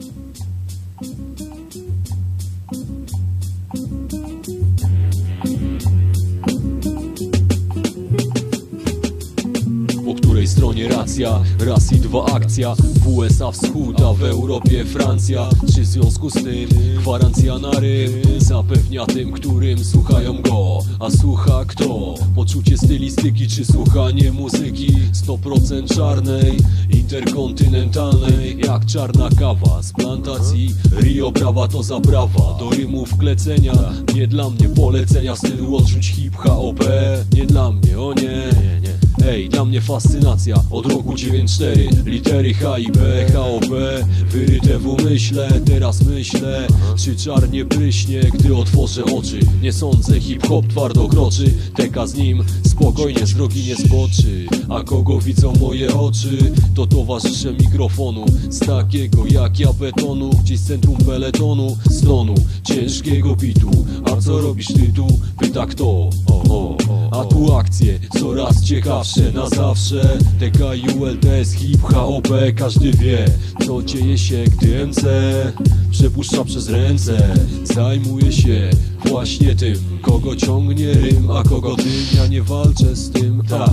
Thank you. Stronie racja? Raz i dwa akcja. W USA wschód, a w Europie Francja. Czy w związku z tym gwarancja na rym Zapewnia tym, którym słuchają go. A słucha kto? Poczucie stylistyki czy słuchanie muzyki? 100% czarnej, interkontynentalnej. Jak czarna kawa z plantacji. Rio brawa to zaprawa Do rymów klecenia Nie dla mnie polecenia stylu odrzuć hip hop Nie dla mnie, o nie, nie, dla mnie fascynacja. Od roku 9-4 Litery H i B, HOP Wyryte w umyśle, teraz myślę. Czy czarnie pryśnie, gdy otworzę oczy. Nie sądzę, hip-hop twardo kroczy Teka z nim, spokojnie z drogi nie zboczy A kogo widzą moje oczy? To towarzysze mikrofonu. Z takiego jak ja betonu. Gdzieś z centrum peletonu Stonu, ciężkiego bitu. A co robisz ty tu? Pyta kto? O, o, a tu akcje coraz ciekawsze. Na zawsze. TKULTS, hip hop, każdy wie Co dzieje się, gdy MC przepuszcza przez ręce. Zajmuje się właśnie tym Kogo ciągnie rym, a kogo tym Ja nie walczę z tym, tak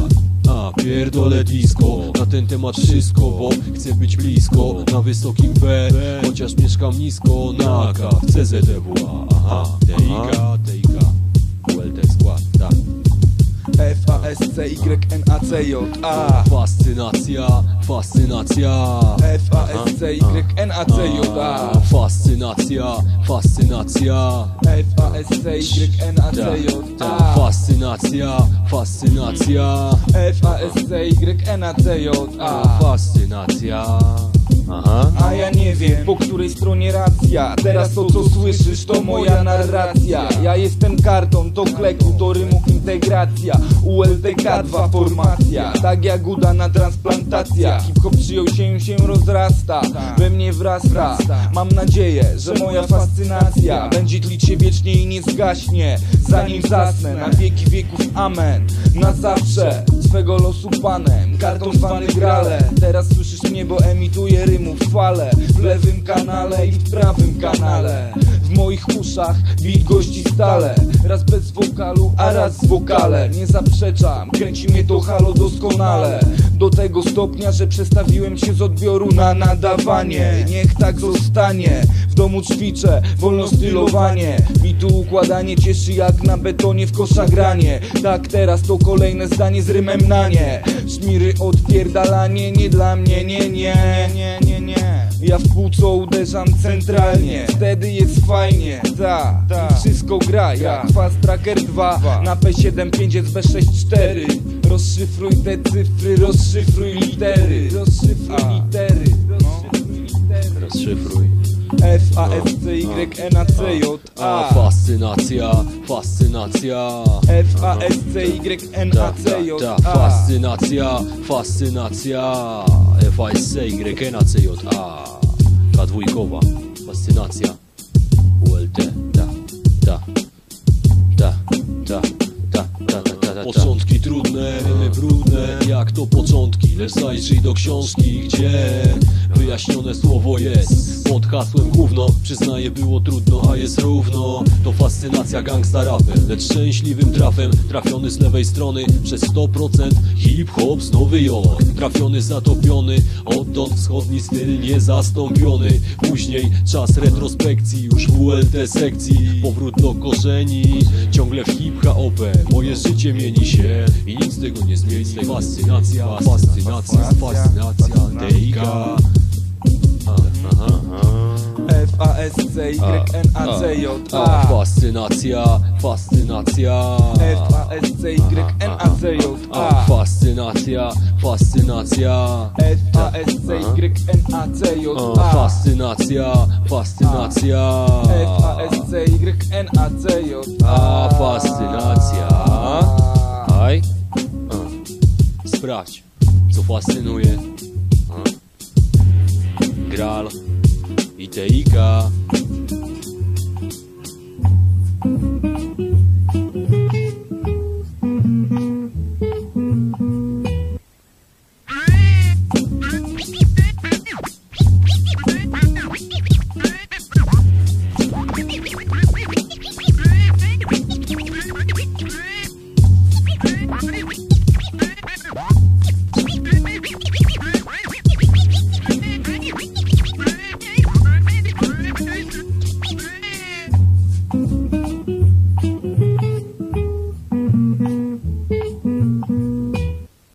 a pierdolę disco Na ten temat wszystko, bo chcę być blisko Na wysokim B, chociaż mieszkam nisko Na K, CZWA Aha, TIK, TIK F-A-S-C-Y-N-A-C-J-A Fascynacja, fascynacja F-A-S-C-Y-N-A-C-J-A. Fascynacja, fascynacja. F-A-S-C-Y-N-A-C-J-A Fascynacja, fascynacja F-A-S-C-Y-N-A-C-J-A Fascynacja. Aha. A ja nie wiem, po której stronie racja. Teraz to co słyszysz to moja narracja. Ja jestem karton do kleku, do rymu integracja ULTK2 formacja. Tak jak udana transplantacja. Hip-hop przyjął się, się rozrasta We mnie wrasta. Mam nadzieję, że moja fascynacja Będzie tlić się wiecznie i nie zgaśnie Zanim zasnę, na wieki wieków amen. Na zawsze, swego losu panem. Karton zwany grale. Teraz słyszysz mnie, bo emituję rymów fale. W lewym kanale i w prawym kanale moich uszach. Bit gości stale. Raz bez wokalu, a raz z wokalem Nie zaprzeczam, kręci mnie to halo doskonale. Do tego stopnia, że przestawiłem się z odbioru na nadawanie. Niech tak zostanie. W domu ćwiczę, wolno stylowanie. Bitu układanie cieszy jak na betonie w kosza granie. Tak teraz to kolejne zdanie z rymem na nie. Szmiry odpierdalanie nie dla mnie, nie, nie, nie, nie, nie Ja w płuco uderzam centralnie. Wtedy jest fajnie, ta, ta. Wszystko gra jak Fast Tracker 2 Na P7 5 jest B64 Rozszyfruj te cyfry, rozszyfruj litery. Rozszyfruj litery, rozszyfruj litery. Rozszyfruj. F, A, S, C, Y, N, A, C, J, A, A fascynacja, fascynacja. F, A, S, C, Y, N, A, Ta, C, J, A. fascynacja, fascynacja FASCYNACJA K dwójkowa Fascynacja ULT Da, da, da, da, da, da, da, da, Początki trudne, brudne Jak to początki, lecz zajrzyj do książki Gdzie wyjaśnione słowo jest. Pod hasłem gówno, przyznaję było trudno, a jest równo. To fascynacja gangsta rapem, lecz szczęśliwym trafem Trafiony z lewej strony przez 100% Hip-hop z Nowy Jork. Trafiony, zatopiony, odtąd wschodni styl niezastąpiony. Później czas retrospekcji, już w ULT sekcji. Powrót do korzeni, ciągle w hip-hop Moje życie mieni się i nic tego nie zmieni. Fascynacja, fascynacja, fascynacja, TIK F, C, Y, N, A, C, J, A, fascynacja, fascynacja. F, A, S, C, Y, N, A, C, J, A, fascynacja, fascynacja. F, A, S, C, Y, N, A, C, J, A, fascynacja, fascynacja. F, A, S, C, Y, N, A, C, J, A, fascynacja. Aj. Sprawdź, co fascynuje. Gral i Teika thank you